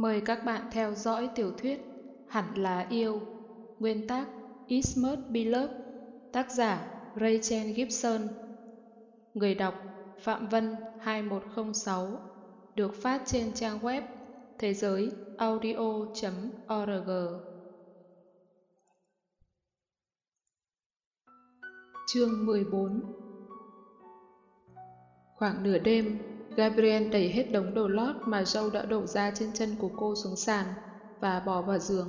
Mời các bạn theo dõi tiểu thuyết Hẳn là yêu Nguyên tác Ismert Beloved Tác giả Rachel Gibson. Người đọc Phạm Vân 2106 Được phát trên trang web thế giới audio.org Chương 14 Khoảng nửa đêm, Gabriel đẩy hết đống đồ lót mà Joe đã đổ ra trên chân của cô xuống sàn và bỏ vào giường.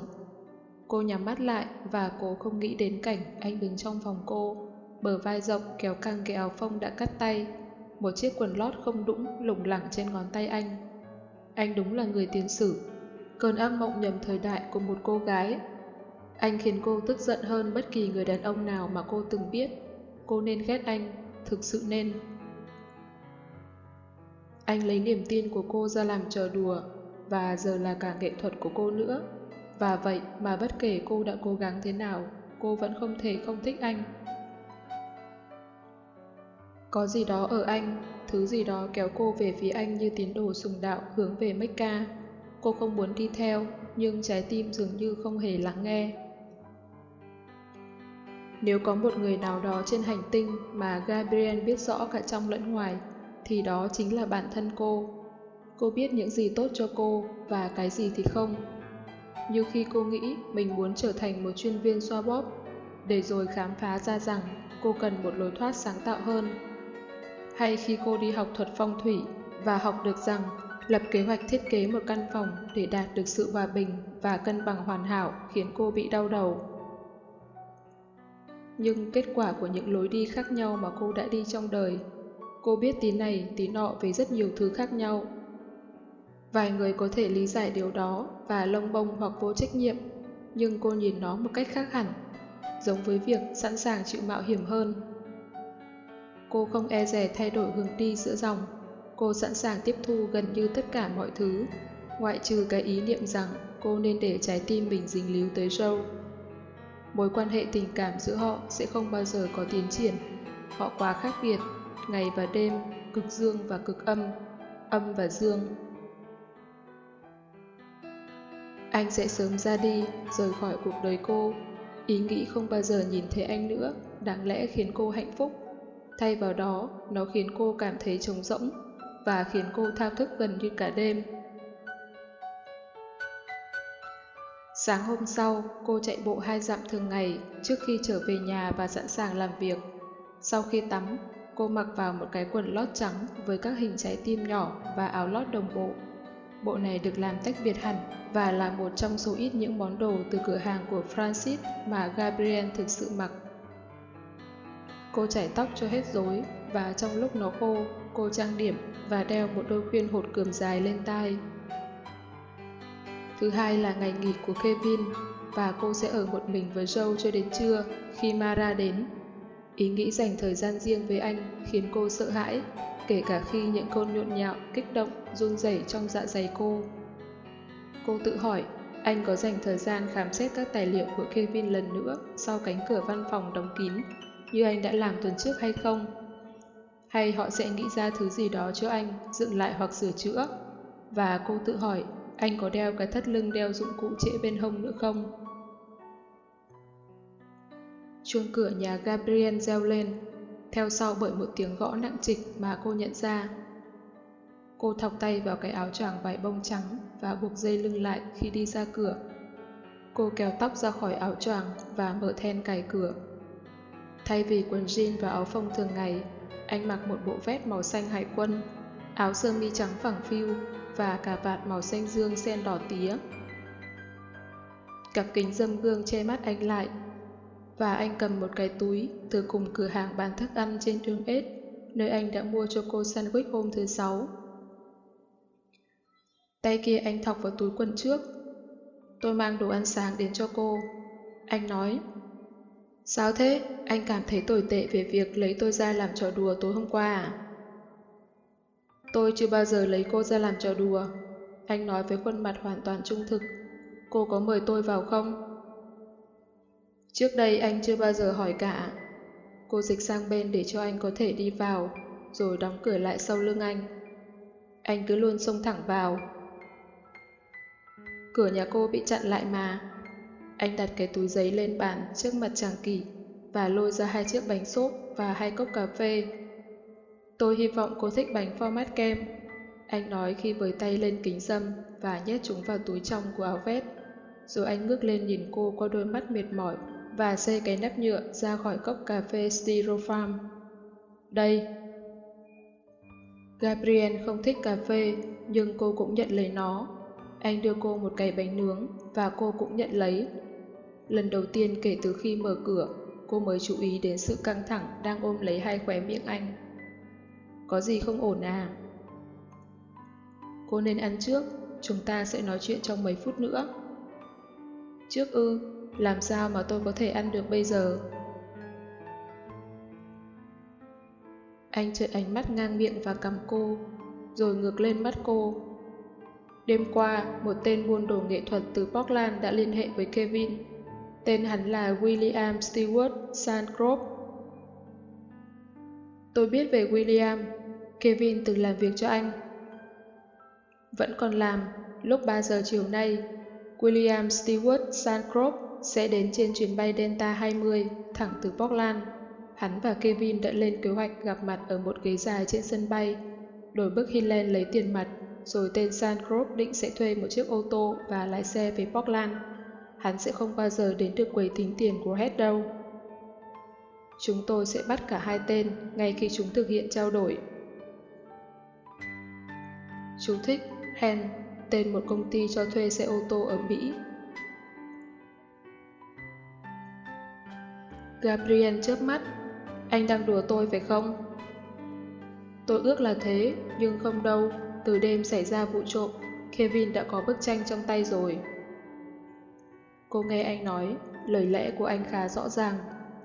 Cô nhắm mắt lại và cô không nghĩ đến cảnh anh đứng trong phòng cô, bờ vai rộng kéo căng cái áo phông đã cắt tay, một chiếc quần lót không đũng lủng lẳng trên ngón tay anh. Anh đúng là người tiến sử, cơn ác mộng nhầm thời đại của một cô gái. Anh khiến cô tức giận hơn bất kỳ người đàn ông nào mà cô từng biết. Cô nên ghét anh, thực sự nên. Anh lấy niềm tin của cô ra làm trò đùa, và giờ là cả nghệ thuật của cô nữa. Và vậy mà bất kể cô đã cố gắng thế nào, cô vẫn không thể không thích anh. Có gì đó ở anh, thứ gì đó kéo cô về phía anh như tín đồ sùng đạo hướng về Mecca. Cô không muốn đi theo, nhưng trái tim dường như không hề lắng nghe. Nếu có một người nào đó trên hành tinh mà Gabriel biết rõ cả trong lẫn ngoài, thì đó chính là bản thân cô. Cô biết những gì tốt cho cô và cái gì thì không. Như khi cô nghĩ mình muốn trở thành một chuyên viên xoa bóp, để rồi khám phá ra rằng cô cần một lối thoát sáng tạo hơn. Hay khi cô đi học thuật phong thủy và học được rằng lập kế hoạch thiết kế một căn phòng để đạt được sự hòa bình và cân bằng hoàn hảo khiến cô bị đau đầu. Nhưng kết quả của những lối đi khác nhau mà cô đã đi trong đời Cô biết tí này tí nọ về rất nhiều thứ khác nhau. Vài người có thể lý giải điều đó và lông bông hoặc vô trách nhiệm, nhưng cô nhìn nó một cách khác hẳn, giống với việc sẵn sàng chịu mạo hiểm hơn. Cô không e rè thay đổi hướng đi giữa dòng, cô sẵn sàng tiếp thu gần như tất cả mọi thứ, ngoại trừ cái ý niệm rằng cô nên để trái tim mình dính líu tới Joe. Mối quan hệ tình cảm giữa họ sẽ không bao giờ có tiến triển, họ quá khác biệt ngày và đêm, cực dương và cực âm, âm và dương. Anh sẽ sớm ra đi, rời khỏi cuộc đời cô. Ý nghĩ không bao giờ nhìn thấy anh nữa, đáng lẽ khiến cô hạnh phúc. Thay vào đó, nó khiến cô cảm thấy trống rỗng và khiến cô thao thức gần như cả đêm. Sáng hôm sau, cô chạy bộ hai dặm thường ngày trước khi trở về nhà và sẵn sàng làm việc. Sau khi tắm, Cô mặc vào một cái quần lót trắng với các hình trái tim nhỏ và áo lót đồng bộ. Bộ này được làm tách biệt hẳn và là một trong số ít những món đồ từ cửa hàng của Francis mà Gabriel thực sự mặc. Cô chải tóc cho hết rối và trong lúc nó khô, cô trang điểm và đeo một đôi khuyên hột cườm dài lên tai. Thứ hai là ngày nghỉ của Kevin và cô sẽ ở một mình với Joe cho đến trưa khi Mara đến Ý nghĩ dành thời gian riêng với anh khiến cô sợ hãi, kể cả khi những cơn nhộn nhạo, kích động, run rẩy trong dạ dày cô. Cô tự hỏi, anh có dành thời gian khám xét các tài liệu của Kevin lần nữa sau cánh cửa văn phòng đóng kín, như anh đã làm tuần trước hay không? Hay họ sẽ nghĩ ra thứ gì đó cho anh, dựng lại hoặc sửa chữa? Và cô tự hỏi, anh có đeo cái thắt lưng đeo dụng cụ trễ bên hông nữa không? Chuông cửa nhà Gabriel reo lên, theo sau bởi một tiếng gõ nặng trịch mà cô nhận ra. Cô thọc tay vào cái áo choàng vải bông trắng và buộc dây lưng lại khi đi ra cửa. Cô kéo tóc ra khỏi áo choàng và mở then cài cửa. Thay vì quần jean và áo phông thường ngày, anh mặc một bộ vest màu xanh hải quân, áo sơ mi trắng phẳng phiu và cà vạt màu xanh dương sen đỏ tía. Cặp kính dâm gương che mắt anh lại và anh cầm một cái túi từ cùng cửa hàng bán thức ăn trên đường S, nơi anh đã mua cho cô sandwich hôm thứ sáu. Tay kia anh thọc vào túi quần trước. Tôi mang đồ ăn sáng đến cho cô. Anh nói, Sao thế? Anh cảm thấy tồi tệ về việc lấy tôi ra làm trò đùa tối hôm qua à? Tôi chưa bao giờ lấy cô ra làm trò đùa. Anh nói với khuôn mặt hoàn toàn trung thực. Cô có mời tôi vào không? Trước đây anh chưa bao giờ hỏi cả. Cô dịch sang bên để cho anh có thể đi vào, rồi đóng cửa lại sau lưng anh. Anh cứ luôn xông thẳng vào. Cửa nhà cô bị chặn lại mà. Anh đặt cái túi giấy lên bàn trước mặt chàng kỳ và lôi ra hai chiếc bánh xốp và hai cốc cà phê. Tôi hy vọng cô thích bánh format kem. Anh nói khi với tay lên kính dâm và nhét chúng vào túi trong của áo vest. Rồi anh ngước lên nhìn cô qua đôi mắt mệt mỏi và xê cái nắp nhựa ra khỏi cốc cà phê styrofoam. Đây. Gabriel không thích cà phê, nhưng cô cũng nhận lấy nó. Anh đưa cô một cái bánh nướng và cô cũng nhận lấy. Lần đầu tiên kể từ khi mở cửa, cô mới chú ý đến sự căng thẳng đang ôm lấy hai khóe miệng anh. Có gì không ổn à? Cô nên ăn trước, chúng ta sẽ nói chuyện trong mấy phút nữa. Trước ư, làm sao mà tôi có thể ăn được bây giờ? Anh trợn ánh mắt ngang miệng và cầm cô, rồi ngược lên mắt cô. Đêm qua, một tên buôn đồ nghệ thuật từ Portland đã liên hệ với Kevin. Tên hắn là William Stewart Sandgrove. Tôi biết về William. Kevin từng làm việc cho anh. Vẫn còn làm. Lúc 3 giờ chiều nay, William Stewart Sandgrove sẽ đến trên chuyến bay Delta 20 thẳng từ Portland. Hắn và Kevin đã lên kế hoạch gặp mặt ở một ghế dài trên sân bay, đổi bức Hinland lấy tiền mặt, rồi tên Sandgrove định sẽ thuê một chiếc ô tô và lái xe về Portland. Hắn sẽ không bao giờ đến được quầy tính tiền của Head đâu. Chúng tôi sẽ bắt cả hai tên ngay khi chúng thực hiện trao đổi. Chú thích Hen, tên một công ty cho thuê xe ô tô ở Mỹ. Gabriel chớp mắt. Anh đang đùa tôi phải không? Tôi ước là thế, nhưng không đâu. Từ đêm xảy ra vụ trộm, Kevin đã có bức tranh trong tay rồi. Cô nghe anh nói, lời lẽ của anh khá rõ ràng.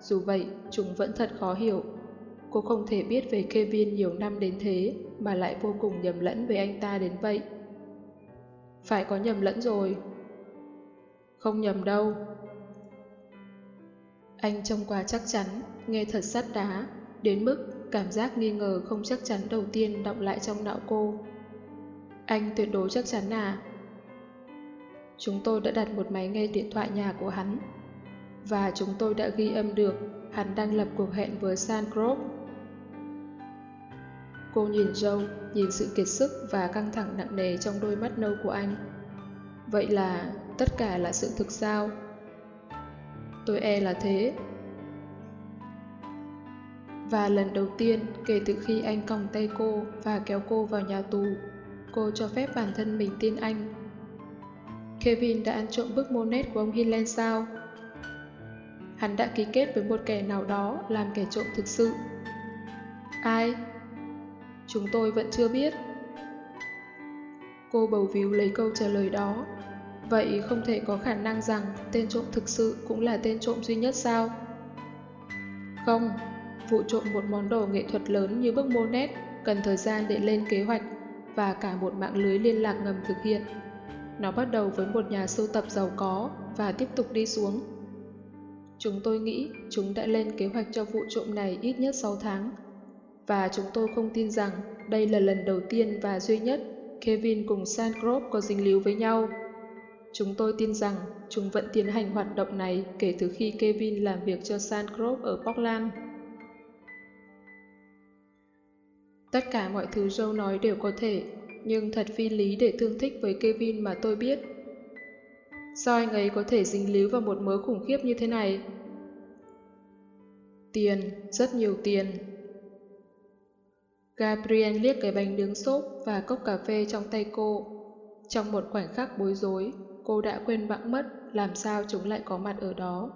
Dù vậy, chúng vẫn thật khó hiểu. Cô không thể biết về Kevin nhiều năm đến thế, mà lại vô cùng nhầm lẫn với anh ta đến vậy. Phải có nhầm lẫn rồi. Không nhầm đâu, anh trông qua chắc chắn, nghe thật sắt đá, đến mức cảm giác nghi ngờ không chắc chắn đầu tiên động lại trong não cô. Anh tuyệt đối chắc chắn à? Chúng tôi đã đặt một máy nghe điện thoại nhà của hắn, và chúng tôi đã ghi âm được hắn đang lập cuộc hẹn với Sandgrove. Cô nhìn Joe, nhìn sự kiệt sức và căng thẳng nặng nề trong đôi mắt nâu của anh. Vậy là tất cả là sự thực sao? Tôi e là thế. Và lần đầu tiên kể từ khi anh còng tay cô và kéo cô vào nhà tù, cô cho phép bản thân mình tin anh. Kevin đã ăn trộm bức Monet của ông Hinlen sao? Hắn đã ký kết với một kẻ nào đó làm kẻ trộm thực sự. Ai? Chúng tôi vẫn chưa biết. Cô bầu víu lấy câu trả lời đó Vậy không thể có khả năng rằng tên trộm thực sự cũng là tên trộm duy nhất sao? Không, vụ trộm một món đồ nghệ thuật lớn như bức Monet cần thời gian để lên kế hoạch và cả một mạng lưới liên lạc ngầm thực hiện. Nó bắt đầu với một nhà sưu tập giàu có và tiếp tục đi xuống. Chúng tôi nghĩ chúng đã lên kế hoạch cho vụ trộm này ít nhất 6 tháng. Và chúng tôi không tin rằng đây là lần đầu tiên và duy nhất Kevin cùng Sandgrove có dính líu với nhau. Chúng tôi tin rằng chúng vẫn tiến hành hoạt động này kể từ khi Kevin làm việc cho Sandgrove ở Portland. Tất cả mọi thứ Joe nói đều có thể, nhưng thật phi lý để thương thích với Kevin mà tôi biết. Sao anh ấy có thể dính líu vào một mớ khủng khiếp như thế này? Tiền, rất nhiều tiền. Gabriel liếc cái bánh nướng xốp và cốc cà phê trong tay cô. Trong một khoảnh khắc bối rối, cô đã quên bẵng mất làm sao chúng lại có mặt ở đó.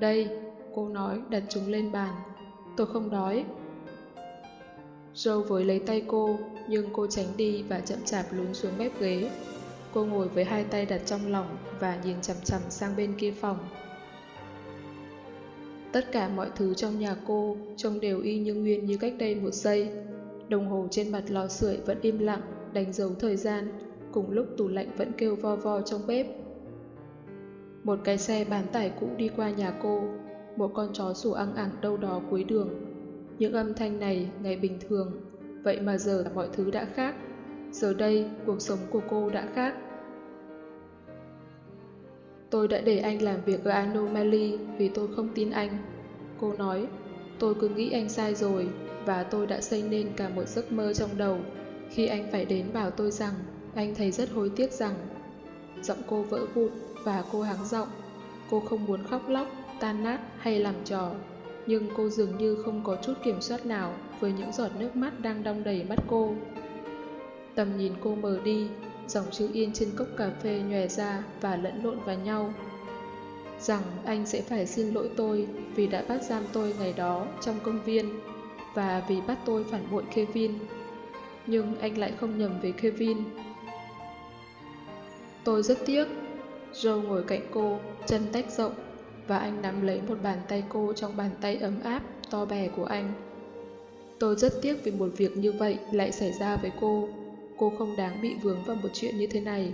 Đây, cô nói đặt chúng lên bàn. Tôi không đói. Joe với lấy tay cô, nhưng cô tránh đi và chậm chạp lún xuống mép ghế. Cô ngồi với hai tay đặt trong lòng và nhìn chằm chằm sang bên kia phòng. Tất cả mọi thứ trong nhà cô trông đều y như nguyên như cách đây một giây. Đồng hồ trên mặt lò sưởi vẫn im lặng, đánh dấu thời gian cùng lúc tủ lạnh vẫn kêu vo vo trong bếp. Một cái xe bán tải cũ đi qua nhà cô, một con chó sủa ăn ẳng đâu đó cuối đường. Những âm thanh này ngày bình thường, vậy mà giờ mọi thứ đã khác. Giờ đây, cuộc sống của cô đã khác. Tôi đã để anh làm việc ở Anomaly vì tôi không tin anh. Cô nói, tôi cứ nghĩ anh sai rồi và tôi đã xây nên cả một giấc mơ trong đầu khi anh phải đến bảo tôi rằng anh thấy rất hối tiếc rằng giọng cô vỡ vụn và cô háng giọng. Cô không muốn khóc lóc, tan nát hay làm trò, nhưng cô dường như không có chút kiểm soát nào với những giọt nước mắt đang đong đầy mắt cô. Tầm nhìn cô mờ đi, dòng chữ in trên cốc cà phê nhòe ra và lẫn lộn vào nhau. Rằng anh sẽ phải xin lỗi tôi vì đã bắt giam tôi ngày đó trong công viên và vì bắt tôi phản bội Kevin. Nhưng anh lại không nhầm về Kevin. Tôi rất tiếc. Joe ngồi cạnh cô, chân tách rộng, và anh nắm lấy một bàn tay cô trong bàn tay ấm áp, to bè của anh. Tôi rất tiếc vì một việc như vậy lại xảy ra với cô. Cô không đáng bị vướng vào một chuyện như thế này.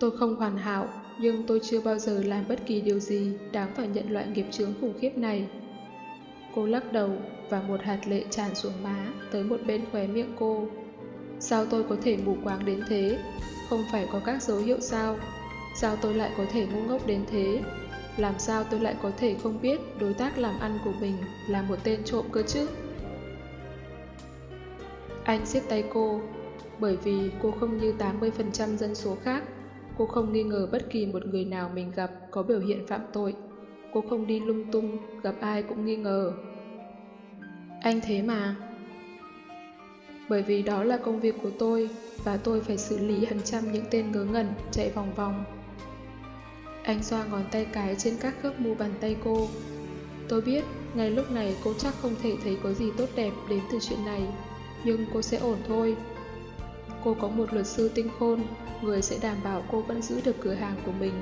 Tôi không hoàn hảo, nhưng tôi chưa bao giờ làm bất kỳ điều gì đáng phải nhận loại nghiệp chướng khủng khiếp này. Cô lắc đầu và một hạt lệ tràn xuống má tới một bên khóe miệng cô. Sao tôi có thể mù quáng đến thế? Không phải có các dấu hiệu sao? Sao tôi lại có thể ngu ngốc đến thế? Làm sao tôi lại có thể không biết đối tác làm ăn của mình là một tên trộm cơ chứ? Anh siết tay cô, bởi vì cô không như 80% dân số khác. Cô không nghi ngờ bất kỳ một người nào mình gặp có biểu hiện phạm tội. Cô không đi lung tung, gặp ai cũng nghi ngờ. Anh thế mà. Bởi vì đó là công việc của tôi, và tôi phải xử lý hàng trăm những tên ngớ ngẩn chạy vòng vòng. Anh xoa ngón tay cái trên các khớp mu bàn tay cô. Tôi biết, ngay lúc này cô chắc không thể thấy có gì tốt đẹp đến từ chuyện này, nhưng cô sẽ ổn thôi. Cô có một luật sư tinh khôn, người sẽ đảm bảo cô vẫn giữ được cửa hàng của mình.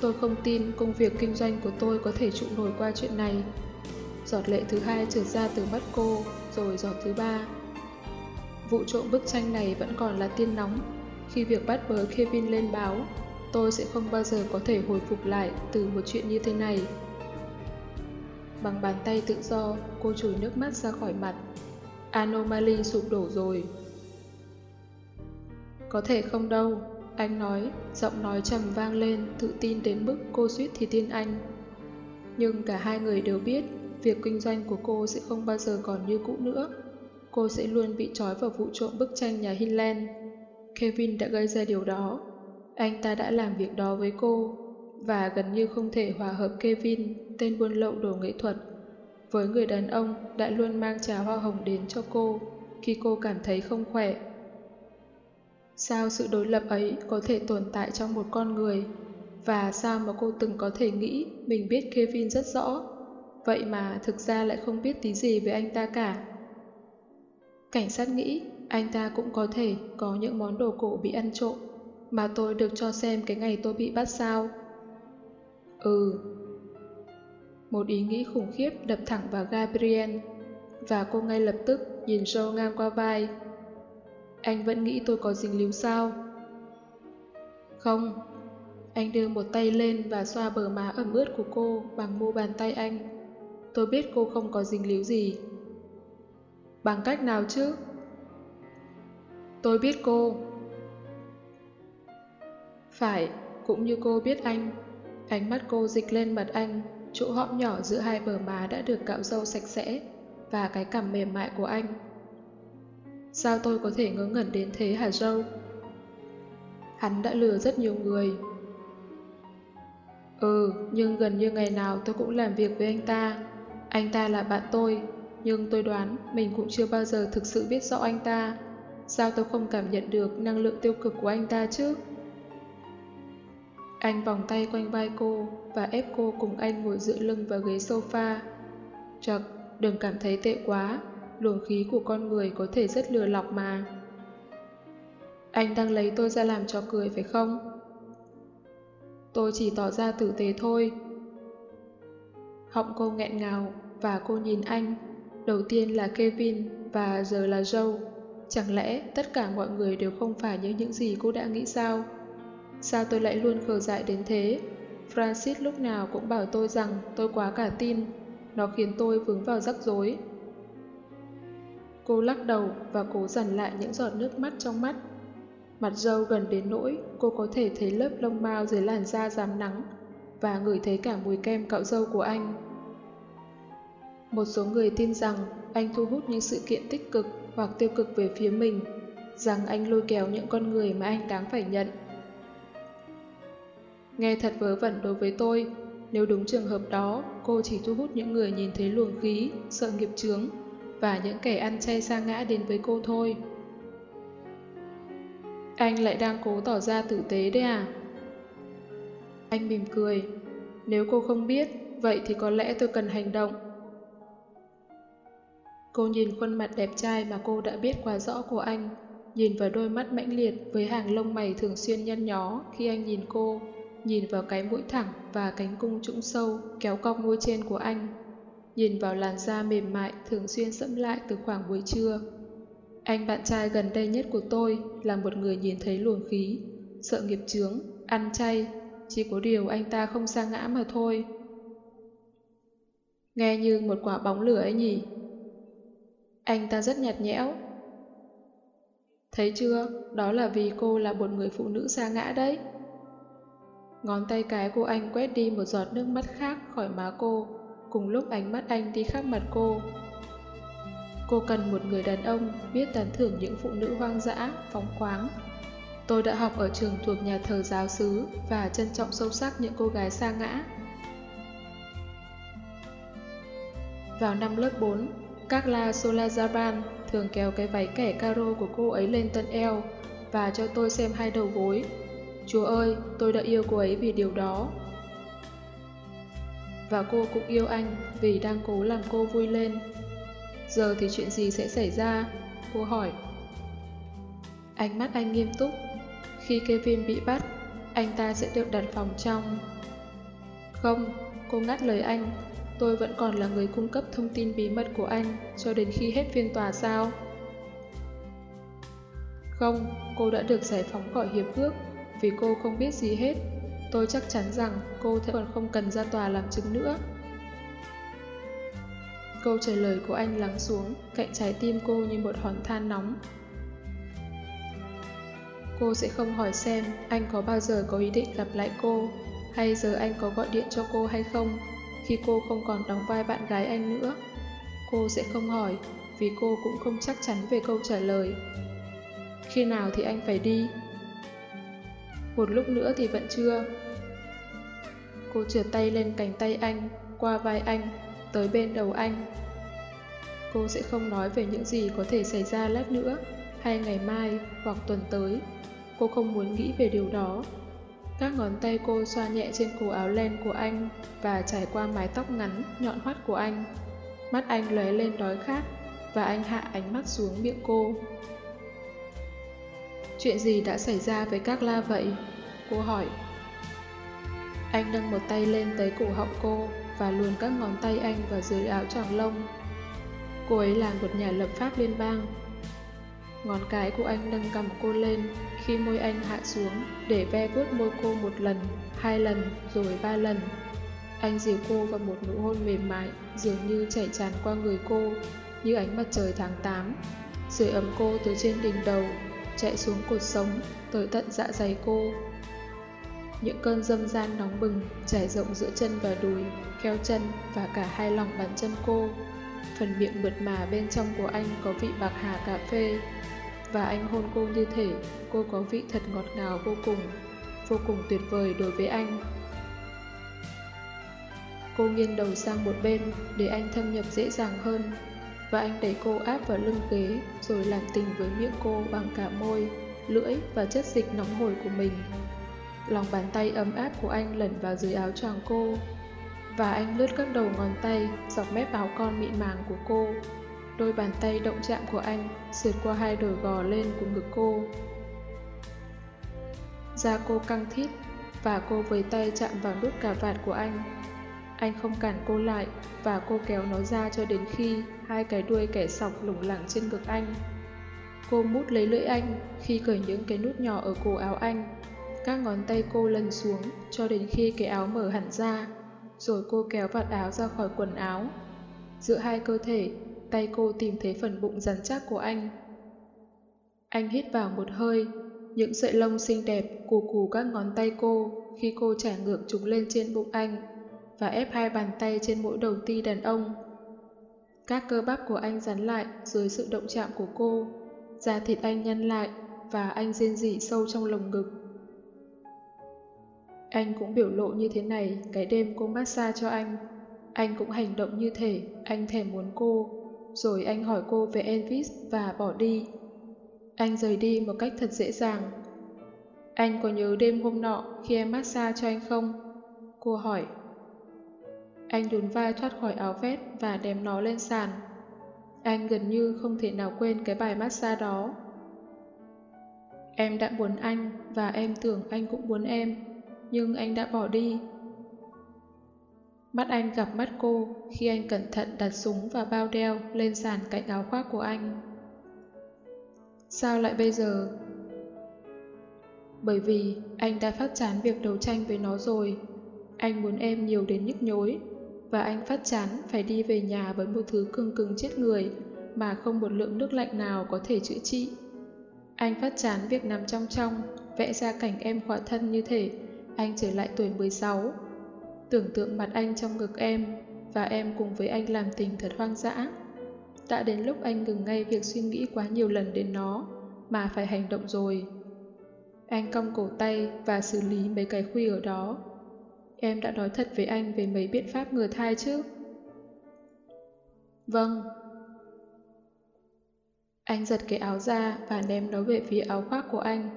Tôi không tin công việc kinh doanh của tôi có thể trụ nổi qua chuyện này. Giọt lệ thứ hai trượt ra từ mắt cô, rồi giọt thứ ba. Vụ trộm bức tranh này vẫn còn là tiên nóng. Khi việc bắt bớ Kevin lên báo, tôi sẽ không bao giờ có thể hồi phục lại từ một chuyện như thế này. Bằng bàn tay tự do, cô chùi nước mắt ra khỏi mặt. Anomaly sụp đổ rồi. Có thể không đâu, anh nói, giọng nói trầm vang lên, tự tin đến mức cô suýt thì tin anh. Nhưng cả hai người đều biết việc kinh doanh của cô sẽ không bao giờ còn như cũ nữa. Cô sẽ luôn bị trói vào vụ trộm bức tranh nhà Hinland. Kevin đã gây ra điều đó. Anh ta đã làm việc đó với cô, và gần như không thể hòa hợp Kevin, tên buôn lậu đồ nghệ thuật, với người đàn ông đã luôn mang trà hoa hồng đến cho cô khi cô cảm thấy không khỏe. Sao sự đối lập ấy có thể tồn tại trong một con người? Và sao mà cô từng có thể nghĩ mình biết Kevin rất rõ Vậy mà thực ra lại không biết tí gì về anh ta cả. Cảnh sát nghĩ anh ta cũng có thể có những món đồ cổ bị ăn trộm, mà tôi được cho xem cái ngày tôi bị bắt sao. Ừ. Một ý nghĩ khủng khiếp đập thẳng vào Gabriel, và cô ngay lập tức nhìn Joe ngang qua vai. Anh vẫn nghĩ tôi có dính líu sao? Không. Anh đưa một tay lên và xoa bờ má ẩm ướt của cô bằng mu bàn tay anh. Tôi biết cô không có dính líu gì. Bằng cách nào chứ? Tôi biết cô. Phải, cũng như cô biết anh. Ánh mắt cô dịch lên mặt anh, chỗ hõm nhỏ giữa hai bờ má đã được cạo râu sạch sẽ, và cái cằm mềm mại của anh. Sao tôi có thể ngớ ngẩn đến thế hả Joe? Hắn đã lừa rất nhiều người. Ừ, nhưng gần như ngày nào tôi cũng làm việc với anh ta. Anh ta là bạn tôi, nhưng tôi đoán mình cũng chưa bao giờ thực sự biết rõ anh ta. Sao tôi không cảm nhận được năng lượng tiêu cực của anh ta chứ? Anh vòng tay quanh vai cô và ép cô cùng anh ngồi dựa lưng vào ghế sofa. Chật, đừng cảm thấy tệ quá, luồng khí của con người có thể rất lừa lọc mà. Anh đang lấy tôi ra làm cho cười phải không? Tôi chỉ tỏ ra tử tế thôi. Họng cô nghẹn ngào và cô nhìn anh. Đầu tiên là Kevin và giờ là Joe. Chẳng lẽ tất cả mọi người đều không phải như những gì cô đã nghĩ sao? Sao tôi lại luôn khờ dại đến thế? Francis lúc nào cũng bảo tôi rằng tôi quá cả tin. Nó khiến tôi vướng vào rắc rối. Cô lắc đầu và cố dằn lại những giọt nước mắt trong mắt. Mặt dâu gần đến nỗi cô có thể thấy lớp lông mao dưới làn da rám nắng và ngửi thấy cả mùi kem cạo dâu của anh. Một số người tin rằng anh thu hút những sự kiện tích cực hoặc tiêu cực về phía mình, rằng anh lôi kéo những con người mà anh đáng phải nhận. Nghe thật vớ vẩn đối với tôi, nếu đúng trường hợp đó, cô chỉ thu hút những người nhìn thấy luồng khí, sợ nghiệp chướng và những kẻ ăn chay sa ngã đến với cô thôi. Anh lại đang cố tỏ ra tử tế đấy à? Anh mỉm cười. Nếu cô không biết, vậy thì có lẽ tôi cần hành động. Cô nhìn khuôn mặt đẹp trai mà cô đã biết quá rõ của anh, nhìn vào đôi mắt mãnh liệt với hàng lông mày thường xuyên nhăn nhó khi anh nhìn cô, nhìn vào cái mũi thẳng và cánh cung trũng sâu kéo cong môi trên của anh, nhìn vào làn da mềm mại thường xuyên sẫm lại từ khoảng buổi trưa. Anh bạn trai gần đây nhất của tôi là một người nhìn thấy luồng khí, sợ nghiệp chướng, ăn chay, chỉ có điều anh ta không sa ngã mà thôi. Nghe như một quả bóng lửa ấy nhỉ? Anh ta rất nhạt nhẽo. Thấy chưa, đó là vì cô là một người phụ nữ xa ngã đấy. Ngón tay cái của anh quét đi một giọt nước mắt khác khỏi má cô, cùng lúc ánh mắt anh đi khắp mặt cô. Cô cần một người đàn ông biết tán thưởng những phụ nữ hoang dã, phóng khoáng. Tôi đã học ở trường thuộc nhà thờ giáo xứ và trân trọng sâu sắc những cô gái xa ngã. Vào năm lớp 4, Carla Solazaban thường kéo cái váy kẻ caro của cô ấy lên tận eo và cho tôi xem hai đầu gối. Chúa ơi, tôi đã yêu cô ấy vì điều đó. Và cô cũng yêu anh vì đang cố làm cô vui lên. Giờ thì chuyện gì sẽ xảy ra? Cô hỏi. Ánh mắt anh nghiêm túc. Khi Kevin bị bắt, anh ta sẽ được đặt phòng trong. Không, cô ngắt lời anh. Tôi vẫn còn là người cung cấp thông tin bí mật của anh cho đến khi hết phiên tòa sao? Không, cô đã được giải phóng khỏi hiệp ước vì cô không biết gì hết. Tôi chắc chắn rằng cô sẽ còn không cần ra tòa làm chứng nữa. Câu trả lời của anh lắng xuống cạnh trái tim cô như một hòn than nóng. Cô sẽ không hỏi xem anh có bao giờ có ý định gặp lại cô, hay giờ anh có gọi điện cho cô hay không, khi cô không còn đóng vai bạn gái anh nữa. Cô sẽ không hỏi, vì cô cũng không chắc chắn về câu trả lời. Khi nào thì anh phải đi? Một lúc nữa thì vẫn chưa. Cô trượt tay lên cánh tay anh, qua vai anh, tới bên đầu anh. Cô sẽ không nói về những gì có thể xảy ra lát nữa, hay ngày mai, hoặc tuần tới. Cô không muốn nghĩ về điều đó. Các ngón tay cô xoa nhẹ trên cổ áo len của anh và trải qua mái tóc ngắn, nhọn hoắt của anh. Mắt anh lóe lên đói khát và anh hạ ánh mắt xuống miệng cô. Chuyện gì đã xảy ra với các la vậy? Cô hỏi. Anh nâng một tay lên tới cổ họng cô và luồn các ngón tay anh vào dưới áo tròn lông. Cô ấy là một nhà lập pháp liên bang. Ngón cái của anh nâng cầm cô lên khi môi anh hạ xuống để ve vuốt môi cô một lần, hai lần, rồi ba lần. Anh dìu cô vào một nụ hôn mềm mại, dường như chảy tràn qua người cô, như ánh mặt trời tháng 8. Sưởi ấm cô từ trên đỉnh đầu, chạy xuống cột sống, tới tận dạ dày cô. Những cơn dâm gian nóng bừng trải rộng giữa chân và đùi, keo chân và cả hai lòng bàn chân cô. Phần miệng mượt mà bên trong của anh có vị bạc hà cà phê. Và anh hôn cô như thể cô có vị thật ngọt ngào vô cùng, vô cùng tuyệt vời đối với anh. Cô nghiêng đầu sang một bên để anh thâm nhập dễ dàng hơn và anh đẩy cô áp vào lưng ghế rồi làm tình với miệng cô bằng cả môi, lưỡi và chất dịch nóng hổi của mình. Lòng bàn tay ấm áp của anh lẩn vào dưới áo choàng cô và anh lướt các đầu ngón tay dọc mép áo con mịn màng của cô. Đôi bàn tay động chạm của anh sượt qua hai đồi gò lên cùng ngực cô. Da cô căng thít và cô với tay chạm vào nút cà vạt của anh. Anh không cản cô lại và cô kéo nó ra cho đến khi hai cái đuôi kẻ sọc lủng lẳng trên ngực anh. Cô mút lấy lưỡi anh khi cởi những cái nút nhỏ ở cổ áo anh. Các ngón tay cô lần xuống cho đến khi cái áo mở hẳn ra rồi cô kéo vạt áo ra khỏi quần áo. Giữa hai cơ thể, tay cô tìm thấy phần bụng rắn chắc của anh. Anh hít vào một hơi, những sợi lông xinh đẹp cù cù các ngón tay cô khi cô trả ngược chúng lên trên bụng anh và ép hai bàn tay trên mỗi đầu ti đàn ông. Các cơ bắp của anh rắn lại dưới sự động chạm của cô, da thịt anh nhăn lại và anh rên rỉ sâu trong lồng ngực. Anh cũng biểu lộ như thế này cái đêm cô massage cho anh. Anh cũng hành động như thể anh thèm muốn cô, rồi anh hỏi cô về Elvis và bỏ đi. Anh rời đi một cách thật dễ dàng. Anh có nhớ đêm hôm nọ khi em massage cho anh không? Cô hỏi. Anh đùn vai thoát khỏi áo vest và đem nó lên sàn. Anh gần như không thể nào quên cái bài massage đó. Em đã muốn anh và em tưởng anh cũng muốn em, nhưng anh đã bỏ đi. Mắt anh gặp mắt cô khi anh cẩn thận đặt súng và bao đeo lên sàn cạnh áo khoác của anh. Sao lại bây giờ? Bởi vì anh đã phát chán việc đấu tranh với nó rồi. Anh muốn em nhiều đến nhức nhối. Và anh phát chán phải đi về nhà với một thứ cưng cứng chết người mà không một lượng nước lạnh nào có thể chữa trị. Anh phát chán việc nằm trong trong, vẽ ra cảnh em khỏa thân như thể anh trở lại tuổi 16. Tưởng tượng mặt anh trong ngực em và em cùng với anh làm tình thật hoang dã. Đã đến lúc anh ngừng ngay việc suy nghĩ quá nhiều lần đến nó, mà phải hành động rồi. Anh cong cổ tay và xử lý mấy cái khuy ở đó. Em đã nói thật với anh về mấy biện pháp ngừa thai chứ? Vâng. Anh giật cái áo ra và ném nó về phía áo khoác của anh.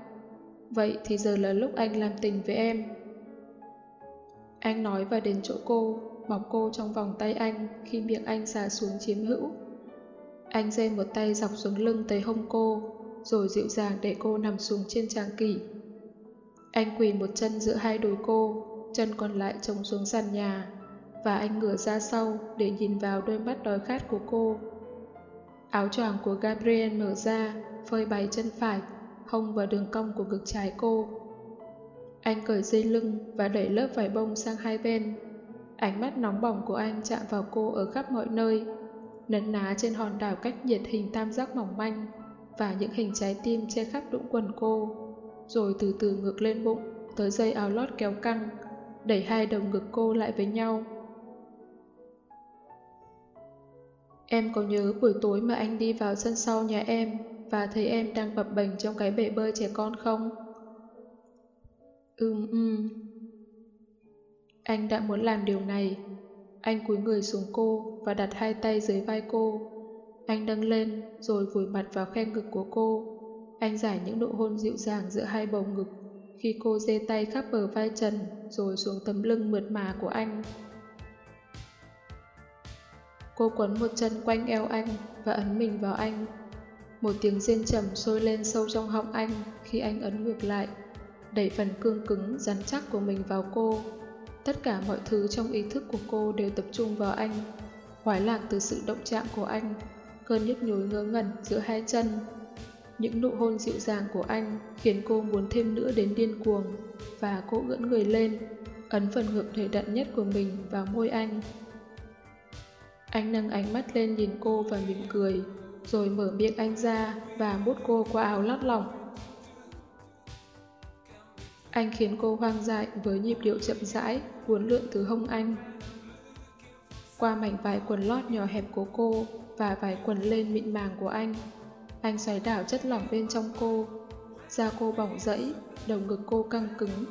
Vậy thì giờ là lúc anh làm tình với em. Anh nói và đến chỗ cô, bọc cô trong vòng tay anh khi miệng anh xà xuống chiếm hữu. Anh dây một tay dọc xuống lưng tới hông cô, rồi dịu dàng để cô nằm xuống trên tràng kỷ. Anh quỳ một chân giữa hai đùi cô, chân còn lại trồng xuống sàn nhà, và anh ngửa ra sau để nhìn vào đôi mắt đói khát của cô. Áo choàng của Gabriel mở ra, phơi bày chân phải, hông vào đường cong của ngực trái cô. Anh cởi dây lưng và đẩy lớp vải bông sang hai bên. Ánh mắt nóng bỏng của anh chạm vào cô ở khắp mọi nơi, nấn ná trên hòn đảo cách nhiệt hình tam giác mỏng manh và những hình trái tim che khắp đũng quần cô, rồi từ từ ngược lên bụng tới dây áo lót kéo căng, đẩy hai đồng ngực cô lại với nhau. Em có nhớ buổi tối mà anh đi vào sân sau nhà em và thấy em đang bập bềnh trong cái bể bơi trẻ con không? Ừm ừm. Anh đã muốn làm điều này. Anh cúi người xuống cô và đặt hai tay dưới vai cô. Anh nâng lên rồi vùi mặt vào khe ngực của cô. Anh giải những nụ hôn dịu dàng giữa hai bầu ngực khi cô dê tay khắp bờ vai trần rồi xuống tấm lưng mượt mà của anh. Cô quấn một chân quanh eo anh và ấn mình vào anh. Một tiếng rên trầm sôi lên sâu trong họng anh khi anh ấn ngược lại, đẩy phần cương cứng, rắn chắc của mình vào cô. Tất cả mọi thứ trong ý thức của cô đều tập trung vào anh, hoái lạc từ sự động chạm của anh, cơn nhức nhối ngớ ngẩn giữa hai chân. Những nụ hôn dịu dàng của anh khiến cô muốn thêm nữa đến điên cuồng, và cô ưỡn người lên, ấn phần ngực thể đặn nhất của mình vào môi anh. Anh nâng ánh mắt lên nhìn cô và mỉm cười, rồi mở miệng anh ra và mút cô qua áo lót lỏng. Anh khiến cô hoang dại với nhịp điệu chậm rãi, cuốn lượn từ hông anh. Qua mảnh vải quần lót nhỏ hẹp của cô và vải quần lên mịn màng của anh, anh xoáy đảo chất lỏng bên trong cô. Da cô bỏng rẫy, đầu ngực cô căng cứng,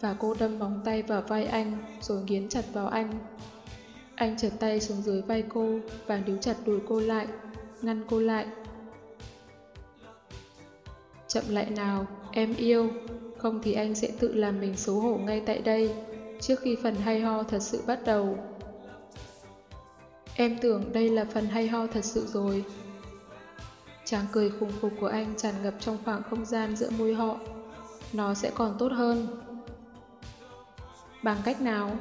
và cô đâm móng tay vào vai anh rồi nghiến chặt vào anh. Anh trượt tay xuống dưới vai cô và níu chặt đùi cô lại, ngăn cô lại. Chậm lại nào, em yêu, không thì anh sẽ tự làm mình xấu hổ ngay tại đây, trước khi phần hay ho thật sự bắt đầu. Em tưởng đây là phần hay ho thật sự rồi. Chàng cười khủng phục của anh tràn ngập trong khoảng không gian giữa môi họ. Nó sẽ còn tốt hơn. Bằng cách nào?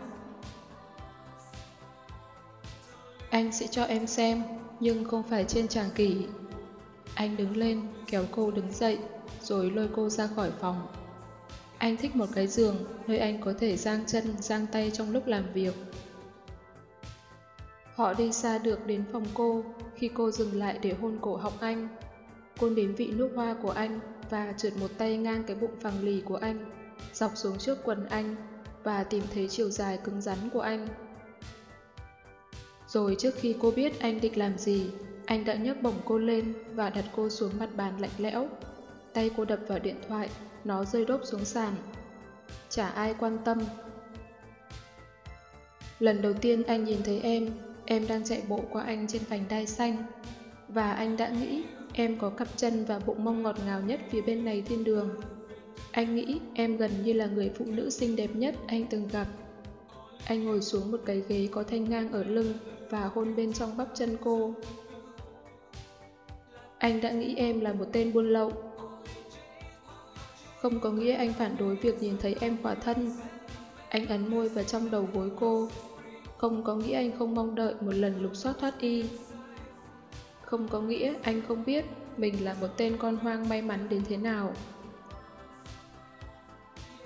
Anh sẽ cho em xem, nhưng không phải trên tràng kỷ. Anh đứng lên, kéo cô đứng dậy, rồi lôi cô ra khỏi phòng. Anh thích một cái giường, nơi anh có thể giang chân, giang tay trong lúc làm việc. Họ đi xa được đến phòng cô, khi cô dừng lại để hôn cổ họng anh. Cô nếm vị nước hoa của anh và trượt một tay ngang cái bụng phẳng lì của anh, dọc xuống trước quần anh và tìm thấy chiều dài cứng rắn của anh. Rồi trước khi cô biết anh định làm gì, anh đã nhấc bổng cô lên và đặt cô xuống mặt bàn lạnh lẽo. Tay cô đập vào điện thoại, nó rơi đốp xuống sàn. Chả ai quan tâm. Lần đầu tiên anh nhìn thấy em, em đang chạy bộ qua anh trên vành đai xanh. Và anh đã nghĩ em có cặp chân và bụng mông ngọt ngào nhất phía bên này thiên đường. Anh nghĩ em gần như là người phụ nữ xinh đẹp nhất anh từng gặp. Anh ngồi xuống một cái ghế có thanh ngang ở lưng và hôn bên trong bắp chân cô. Anh đã nghĩ em là một tên buôn lậu. Không có nghĩa anh phản đối việc nhìn thấy em khỏa thân. Anh ấn môi vào trong đầu gối cô. Không có nghĩa anh không mong đợi một lần lục soát thoát y. Không có nghĩa anh không biết mình là một tên con hoang may mắn đến thế nào.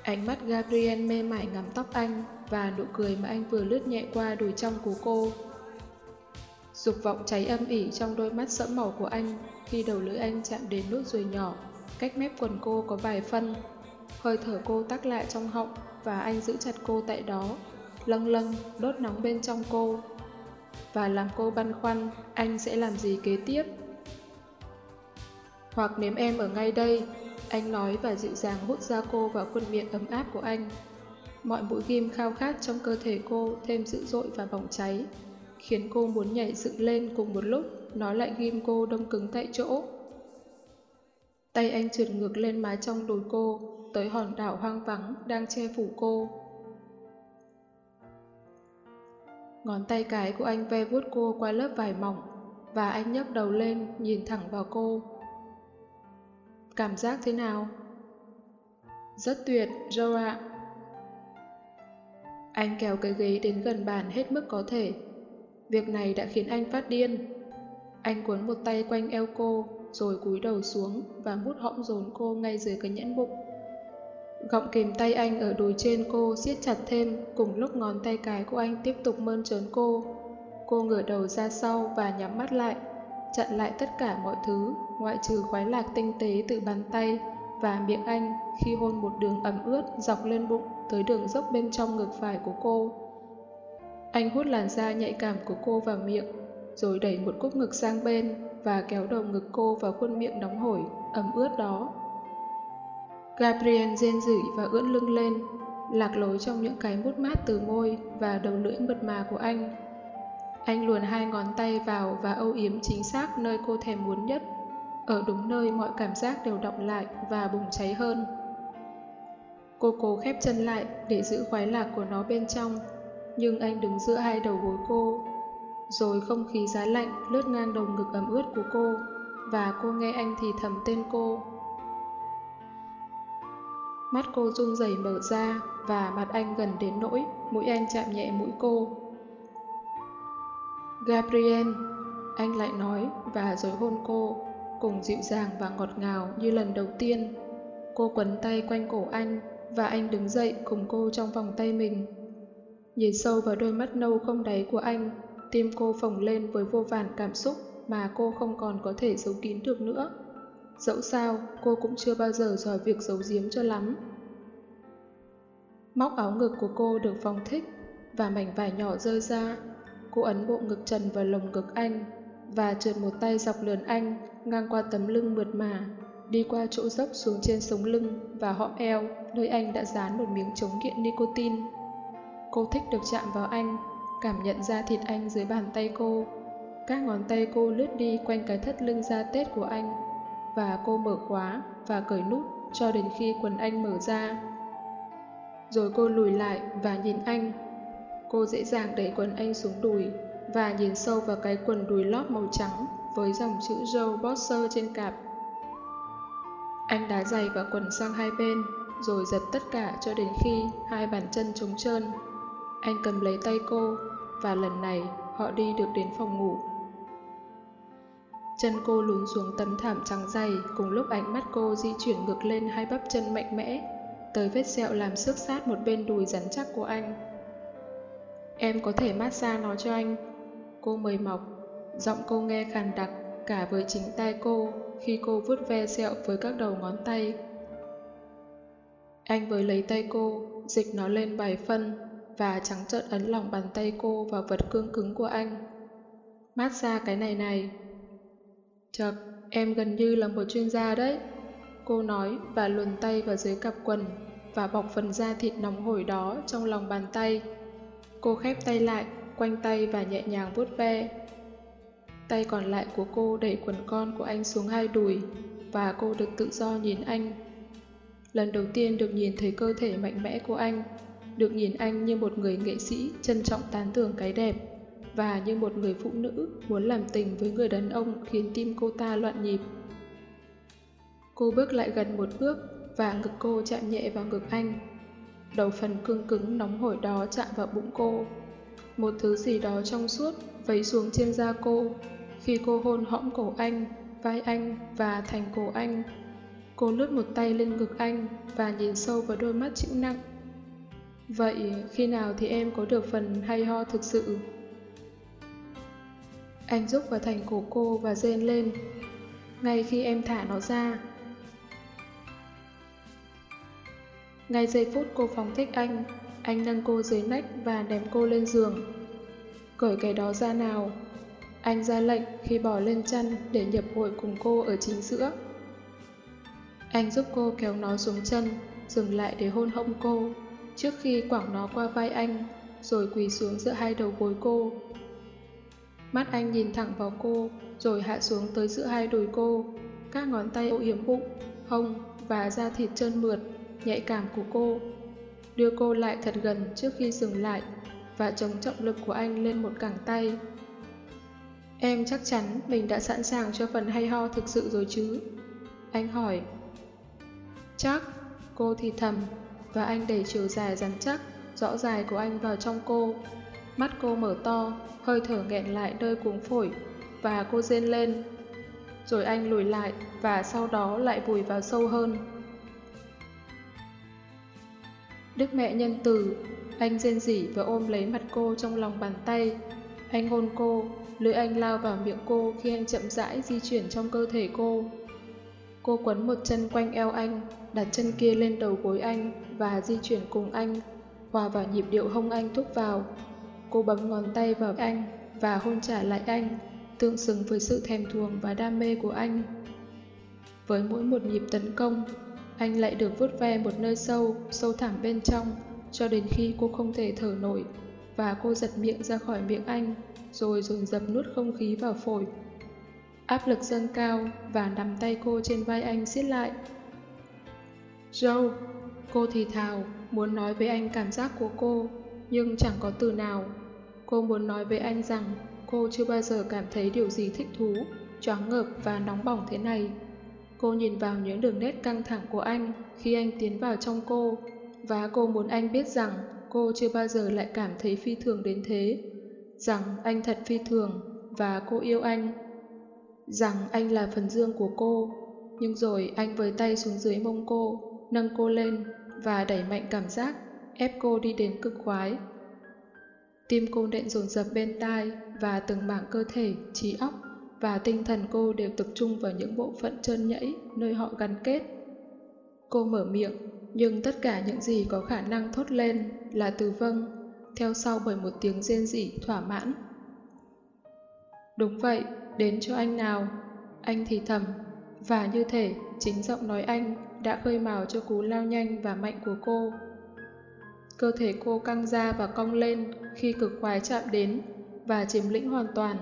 Ánh mắt Gabriel mê mải ngắm tóc anh và nụ cười mà anh vừa lướt nhẹ qua đùi trong của cô. Dục vọng cháy âm ỉ trong đôi mắt sẫm màu của anh khi đầu lưỡi anh chạm đến nốt ruồi nhỏ, cách mép quần cô có vài phân. Hơi thở cô tắc lại trong họng và anh giữ chặt cô tại đó, lâng lâng, đốt nóng bên trong cô. Và làm cô băn khoăn, anh sẽ làm gì kế tiếp? Hoặc nếm em ở ngay đây, anh nói và dịu dàng hút ra cô vào khuôn miệng ấm áp của anh. Mọi mũi ghim khao khát trong cơ thể cô thêm dữ dội và bỏng cháy, khiến cô muốn nhảy dựng lên cùng một lúc, nó lại ghim cô đông cứng tại chỗ. Tay anh trượt ngược lên mái trong đồi cô, tới hòn đảo hoang vắng đang che phủ cô. Ngón tay cái của anh ve vuốt cô qua lớp vải mỏng, và anh nhấc đầu lên nhìn thẳng vào cô. Cảm giác thế nào? Rất tuyệt, Joe ạ. Anh kéo cái ghế đến gần bàn hết mức có thể. Việc này đã khiến anh phát điên. Anh cuốn một tay quanh eo cô, rồi cúi đầu xuống và mút hõm dồn cô ngay dưới cái nhẫn bụng. Gọng kìm tay anh ở đùi trên cô siết chặt thêm cùng lúc ngón tay cái của anh tiếp tục mơn trớn cô. Cô ngửa đầu ra sau và nhắm mắt lại, chặn lại tất cả mọi thứ ngoại trừ khoái lạc tinh tế từ bàn tay và miệng anh khi hôn một đường ẩm ướt dọc lên bụng tới đường dốc bên trong ngực phải của cô. Anh hút làn da nhạy cảm của cô vào miệng, rồi đẩy một cúc ngực sang bên và kéo đầu ngực cô vào khuôn miệng nóng hổi, ẩm ướt đó. Gabriel rên rỉ và ưỡn lưng lên, lạc lối trong những cái mút mát từ môi và đầu lưỡi mượt mà của anh. Anh luồn hai ngón tay vào và âu yếm chính xác nơi cô thèm muốn nhất, ở đúng nơi mọi cảm giác đều động lại và bùng cháy hơn. Cô cố khép chân lại để giữ khoái lạc của nó bên trong, nhưng anh đứng giữa hai đầu gối cô. Rồi không khí giá lạnh lướt ngang đầu ngực ấm ướt của cô, và cô nghe anh thì thầm tên cô. Mắt cô run rẩy mở ra và mặt anh gần đến nỗi mũi anh chạm nhẹ mũi cô. Gabriel, anh lại nói và rồi hôn cô, cùng dịu dàng và ngọt ngào như lần đầu tiên. Cô quấn tay quanh cổ anh và anh đứng dậy cùng cô trong vòng tay mình. Nhìn sâu vào đôi mắt nâu không đáy của anh, tim cô phồng lên với vô vàn cảm xúc mà cô không còn có thể giấu kín được nữa. Dẫu sao, cô cũng chưa bao giờ giỏi việc giấu giếm cho lắm. Móc áo ngực của cô được phong thích và mảnh vải nhỏ rơi ra. Cô ấn bộ ngực trần vào lồng ngực anh và trượt một tay dọc lườn anh ngang qua tấm lưng mượt mà, đi qua chỗ dốc xuống trên sống lưng và hõm eo nơi anh đã dán một miếng chống nghiện nicotine. Cô thích được chạm vào anh, cảm nhận ra thịt anh dưới bàn tay cô. Các ngón tay cô lướt đi quanh cái thắt lưng da tết của anh và cô mở khóa và cởi nút cho đến khi quần anh mở ra. Rồi cô lùi lại và nhìn anh. Cô dễ dàng đẩy quần anh xuống đùi và nhìn sâu vào cái quần đùi lót màu trắng với dòng chữ Joe Boxer trên cạp. Anh đá giày và quần sang hai bên, rồi giật tất cả cho đến khi hai bàn chân trống trơn. Anh cầm lấy tay cô, và lần này họ đi được đến phòng ngủ. Chân cô lún xuống tấm thảm trắng dày cùng lúc ánh mắt cô di chuyển ngược lên hai bắp chân mạnh mẽ, tới vết sẹo làm xước sát một bên đùi rắn chắc của anh. Em có thể massage nó cho anh. Cô mời mọc, giọng cô nghe khàn đặc cả với chính tay cô khi cô vuốt ve sẹo với các đầu ngón tay. Anh với lấy tay cô, dịch nó lên bài phân và trắng trợn ấn lòng bàn tay cô vào vật cương cứng của anh. Mát xa cái này này. Chật, em gần như là một chuyên gia đấy. Cô nói và luồn tay vào dưới cặp quần và bọc phần da thịt nóng hổi đó trong lòng bàn tay. Cô khép tay lại, quanh tay và nhẹ nhàng vuốt ve. Tay còn lại của cô đẩy quần con của anh xuống hai đùi và cô được tự do nhìn anh. Lần đầu tiên được nhìn thấy cơ thể mạnh mẽ của anh, được nhìn anh như một người nghệ sĩ trân trọng tán thưởng cái đẹp và như một người phụ nữ muốn làm tình với người đàn ông khiến tim cô ta loạn nhịp. Cô bước lại gần một bước và ngực cô chạm nhẹ vào ngực anh. Đầu phần cương cứng nóng hổi đó chạm vào bụng cô. Một thứ gì đó trong suốt vấy xuống trên da cô khi cô hôn hõm cổ anh, vai anh và thành cổ anh. Cô lướt một tay lên ngực anh và nhìn sâu vào đôi mắt chịu nặng. Vậy khi nào thì em có được phần hay ho thực sự? Anh rúc vào thành cổ cô và rên lên. Ngay khi em thả nó ra, Ngay giây phút cô phóng thích anh, anh nâng cô dưới nách và ném cô lên giường. Cởi cái đó ra nào. Anh ra lệnh khi bỏ lên chăn để nhập hội cùng cô ở chính giữa. Anh giúp cô kéo nó xuống chân, dừng lại để hôn hông cô, trước khi quẳng nó qua vai anh, rồi quỳ xuống giữa hai đầu gối cô. Mắt anh nhìn thẳng vào cô, rồi hạ xuống tới giữa hai đùi cô, các ngón tay ôm yếm bụng, hông và da thịt trơn mượt nhạy cảm của cô, đưa cô lại thật gần trước khi dừng lại và chống trọng lực của anh lên một cẳng tay. Em chắc chắn mình đã sẵn sàng cho phần hay ho thực sự rồi chứ? Anh hỏi. Chắc, cô thì thầm, và anh đẩy chiều dài rắn chắc, rõ dài của anh vào trong cô. Mắt cô mở to, hơi thở nghẹn lại nơi cuống phổi, và cô rên lên. Rồi anh lùi lại, và sau đó lại vùi vào sâu hơn. Đức mẹ nhân từ, anh rên rỉ và ôm lấy mặt cô trong lòng bàn tay. Anh hôn cô, lưỡi anh lao vào miệng cô khi anh chậm rãi di chuyển trong cơ thể cô. Cô quấn một chân quanh eo anh, đặt chân kia lên đầu gối anh và di chuyển cùng anh, hòa vào nhịp điệu hông anh thúc vào. Cô bấm ngón tay vào anh và hôn trả lại anh, tương xứng với sự thèm thuồng và đam mê của anh. Với mỗi một nhịp tấn công, anh lại được vuốt ve một nơi sâu, sâu thẳm bên trong, cho đến khi cô không thể thở nổi, và cô giật miệng ra khỏi miệng anh, rồi dồn dập nuốt không khí vào phổi. Áp lực dâng cao và nắm tay cô trên vai anh siết lại. Joe, cô thì thào, muốn nói với anh cảm giác của cô, nhưng chẳng có từ nào. Cô muốn nói với anh rằng cô chưa bao giờ cảm thấy điều gì thích thú, choáng ngợp và nóng bỏng thế này. Cô nhìn vào những đường nét căng thẳng của anh khi anh tiến vào trong cô, và cô muốn anh biết rằng cô chưa bao giờ lại cảm thấy phi thường đến thế, rằng anh thật phi thường và cô yêu anh, rằng anh là phần dương của cô, nhưng rồi anh với tay xuống dưới mông cô, nâng cô lên và đẩy mạnh cảm giác, ép cô đi đến cực khoái. Tim cô nện dồn dập bên tai và từng mảng cơ thể, trí óc và tinh thần cô đều tập trung vào những bộ phận trơn nhẫy nơi họ gắn kết. Cô mở miệng, nhưng tất cả những gì có khả năng thốt lên là từ vâng, theo sau bởi một tiếng rên rỉ thỏa mãn. Đúng vậy, đến cho anh nào. Anh thì thầm, và như thể chính giọng nói anh đã khơi mào cho cú lao nhanh và mạnh của cô. Cơ thể cô căng ra và cong lên khi cực khoái chạm đến và chiếm lĩnh hoàn toàn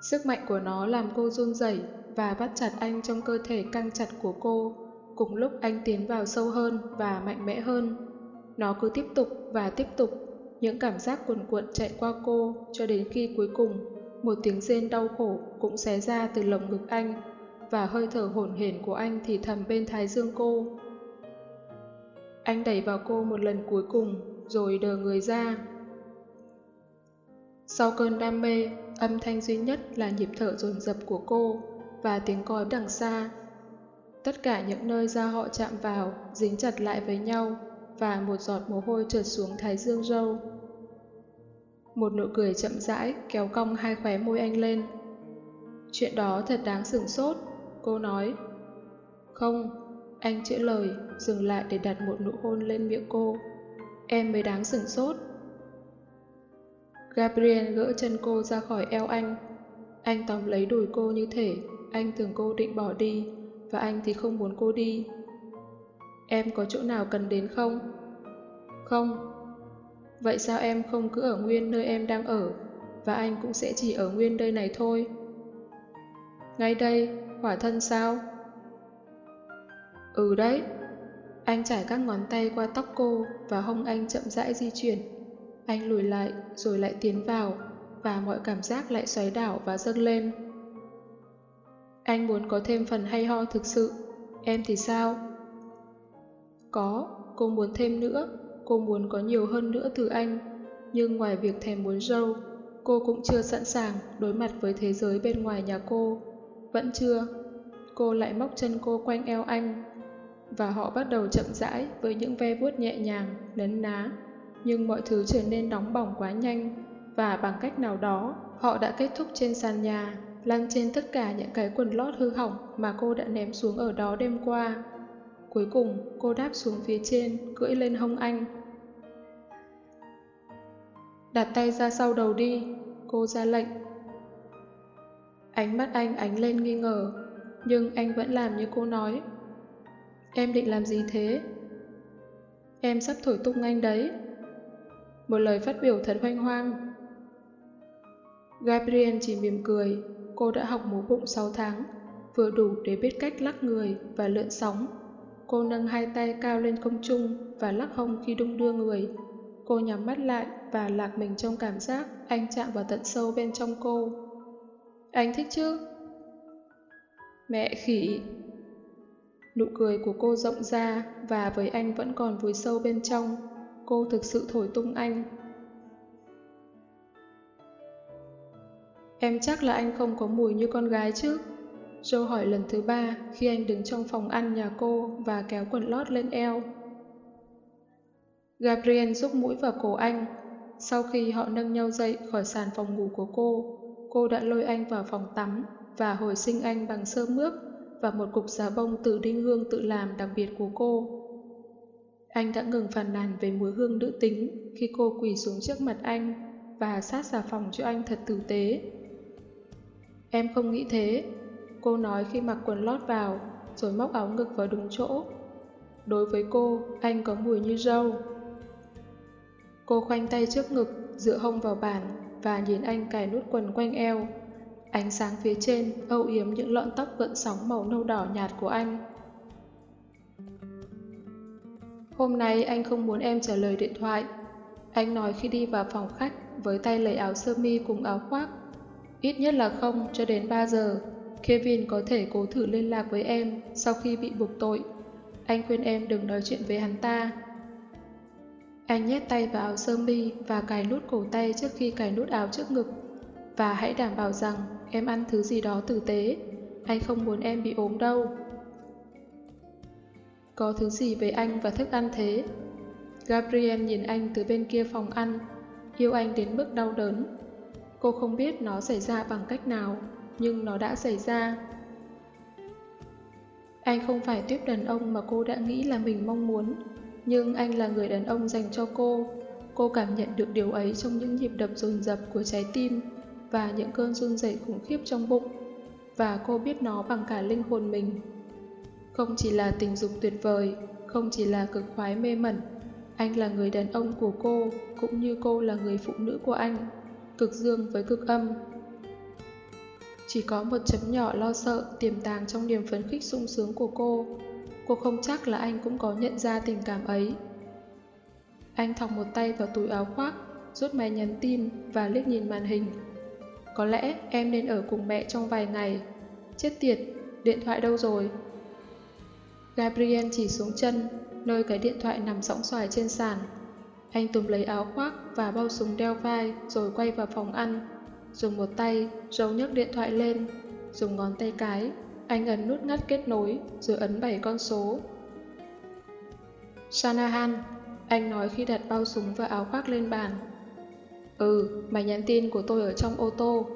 Sức mạnh của nó làm cô run rẩy và bắt chặt anh trong cơ thể căng chặt của cô, cùng lúc anh tiến vào sâu hơn và mạnh mẽ hơn. Nó cứ tiếp tục và tiếp tục, những cảm giác cuồn cuộn chạy qua cô cho đến khi cuối cùng một tiếng rên đau khổ cũng xé ra từ lồng ngực anh và hơi thở hổn hển của anh thì thầm bên thái dương cô. Anh đẩy vào cô một lần cuối cùng rồi đờ người ra. Sau cơn đam mê, Âm thanh duy nhất là nhịp thở dồn dập của cô và tiếng còi đằng xa. Tất cả những nơi da họ chạm vào dính chặt lại với nhau và một giọt mồ hôi trượt xuống thái dương râu. Một nụ cười chậm rãi kéo cong hai khóe môi anh lên. Chuyện đó thật đáng sửng sốt, cô nói. Không, anh chữa lời, dừng lại để đặt một nụ hôn lên miệng cô. Em mới đáng sửng sốt. Gabriel gỡ chân cô ra khỏi eo anh. Anh tóm lấy đùi cô như thể anh tưởng cô định bỏ đi, và anh thì không muốn cô đi. Em có chỗ nào cần đến không? Không. Vậy sao em không cứ ở nguyên nơi em đang ở, và anh cũng sẽ chỉ ở nguyên nơi này thôi? Ngay đây, hỏa thân sao? Ừ đấy. Anh trải các ngón tay qua tóc cô và hông anh chậm rãi di chuyển. Anh lùi lại rồi lại tiến vào và mọi cảm giác lại xoáy đảo và dâng lên. Anh muốn có thêm phần hay ho thực sự. Em thì sao? Có, cô muốn thêm nữa. Cô muốn có nhiều hơn nữa từ anh. Nhưng ngoài việc thèm muốn dâu, cô cũng chưa sẵn sàng đối mặt với thế giới bên ngoài nhà cô. Vẫn chưa. Cô lại móc chân cô quanh eo anh. Và họ bắt đầu chậm rãi với những ve vuốt nhẹ nhàng, nấn ná. Nhưng mọi thứ trở nên nóng bỏng quá nhanh. Và bằng cách nào đó, họ đã kết thúc trên sàn nhà lăn trên tất cả những cái quần lót hư hỏng mà cô đã ném xuống ở đó đêm qua. Cuối cùng, cô đáp xuống phía trên, cưỡi lên hông anh. Đặt tay ra sau đầu đi, cô ra lệnh. Ánh mắt anh ánh lên nghi ngờ, nhưng anh vẫn làm như cô nói. Em định làm gì thế? Em sắp thổi tung anh đấy. Một lời phát biểu thật hoanh hoang. Gabriel chỉ mỉm cười, cô đã học múa bụng 6 tháng, vừa đủ để biết cách lắc người và lượn sóng. Cô nâng hai tay cao lên không trung và lắc hông khi đung đưa người. Cô nhắm mắt lại và lạc mình trong cảm giác anh chạm vào tận sâu bên trong cô. Anh thích chứ? Mẹ khỉ! Nụ cười của cô rộng ra và với anh vẫn còn vùi sâu bên trong. Cô thực sự thổi tung anh Em chắc là anh không có mùi như con gái chứ? Joe hỏi lần thứ ba khi anh đứng trong phòng ăn nhà cô và kéo quần lót lên eo. Gabriel rúc mũi vào cổ anh. Sau khi họ nâng nhau dậy khỏi sàn phòng ngủ của cô, cô đã lôi anh vào phòng tắm và hồi sinh anh bằng sơ mướp và một cục giá bông từ đinh hương tự làm đặc biệt của cô. Anh đã ngừng phàn nàn về mùi hương nữ tính khi cô quỳ xuống trước mặt anh và sát xà phòng cho anh thật tử tế. Em không nghĩ thế, cô nói khi mặc quần lót vào, rồi móc áo ngực vào đúng chỗ. Đối với cô, anh có mùi như râu. Cô khoanh tay trước ngực, dựa hông vào bàn và nhìn anh cài nút quần quanh eo. Ánh sáng phía trên âu yếm những lọn tóc gợn sóng màu nâu đỏ nhạt của anh. Hôm nay anh không muốn em trả lời điện thoại. Anh nói khi đi vào phòng khách với tay lấy áo sơ mi cùng áo khoác Ít nhất là không cho đến 3 giờ. Kevin có thể cố thử liên lạc với em sau khi bị buộc tội. Anh khuyên em đừng nói chuyện với hắn ta. Anh nhét tay vào áo sơ mi và cài nút cổ tay trước khi cài nút áo trước ngực. Và hãy đảm bảo rằng em ăn thứ gì đó tử tế. Anh không muốn em bị ốm đâu. Có thứ gì về anh và thức ăn thế? Gabriel nhìn anh từ bên kia phòng ăn, yêu anh đến mức đau đớn. Cô không biết nó xảy ra bằng cách nào, nhưng nó đã xảy ra. Anh không phải tuyếp đàn ông mà cô đã nghĩ là mình mong muốn, nhưng anh là người đàn ông dành cho cô. Cô cảm nhận được điều ấy trong những nhịp đập dồn dập của trái tim và những cơn run rẩy khủng khiếp trong bụng, và cô biết nó bằng cả linh hồn mình. Không chỉ là tình dục tuyệt vời, không chỉ là cực khoái mê mẩn, anh là người đàn ông của cô, cũng như cô là người phụ nữ của anh cực dương với cực âm. Chỉ có một chấm nhỏ lo sợ tiềm tàng trong niềm phấn khích sung sướng của cô. Cô không chắc là anh cũng có nhận ra tình cảm ấy. Anh thọc một tay vào túi áo khoác, rút máy nhắn tin và liếc nhìn màn hình. Có lẽ em nên ở cùng mẹ trong vài ngày. Chết tiệt, điện thoại đâu rồi? Gabriel chỉ xuống chân, nơi cái điện thoại nằm sóng xoài trên sàn. Anh túm lấy áo khoác và bao súng đeo vai rồi quay vào phòng ăn. Dùng một tay, giấu nhấc điện thoại lên. Dùng ngón tay cái, anh ấn nút ngắt kết nối rồi ấn 7 con số. Shanahan, anh nói khi đặt bao súng và áo khoác lên bàn. Ừ, mày nhắn tin của tôi ở trong ô tô.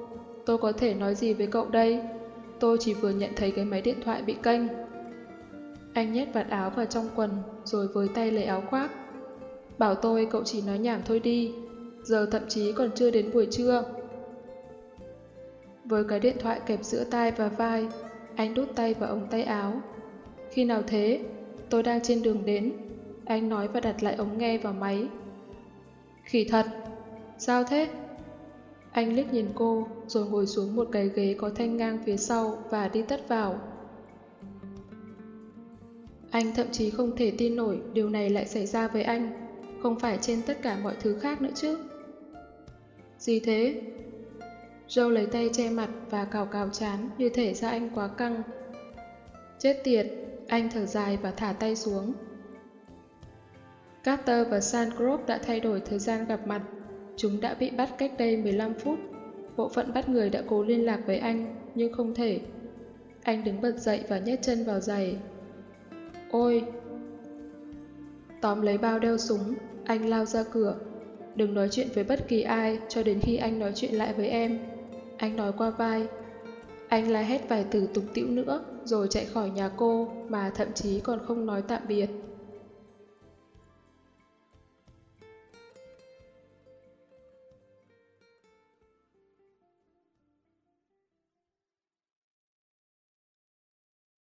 tôi có thể nói gì với cậu đây? Tôi chỉ vừa nhận thấy cái máy điện thoại bị kênh. Anh nhét vạt áo vào trong quần, rồi với tay lấy áo khoác. Bảo tôi cậu chỉ nói nhảm thôi đi, giờ thậm chí còn chưa đến buổi trưa. Với cái điện thoại kẹp giữa tai và vai, anh đút tay vào ống tay áo. Khi nào thế? Tôi đang trên đường đến. Anh nói và đặt lại ống nghe vào máy. Khỉ thật. Sao thế? Anh liếc nhìn cô, rồi ngồi xuống một cái ghế có thanh ngang phía sau và đi tắt vào. Anh thậm chí không thể tin nổi điều này lại xảy ra với anh, không phải trên tất cả mọi thứ khác nữa chứ. Gì thế? Joe lấy tay che mặt và cào cào chán như thể ra anh quá căng. Chết tiệt, anh thở dài và thả tay xuống. Carter và Sandgrove đã thay đổi thời gian gặp mặt. Chúng đã bị bắt cách đây 15 phút. Bộ phận bắt người đã cố liên lạc với anh, nhưng không thể. Anh đứng bật dậy và nhét chân vào giày. Ôi! Tóm lấy bao đeo súng, anh lao ra cửa. Đừng nói chuyện với bất kỳ ai cho đến khi anh nói chuyện lại với em. Anh nói qua vai. Anh la hét vài từ tục tiễu nữa, rồi chạy khỏi nhà cô, mà thậm chí còn không nói tạm biệt.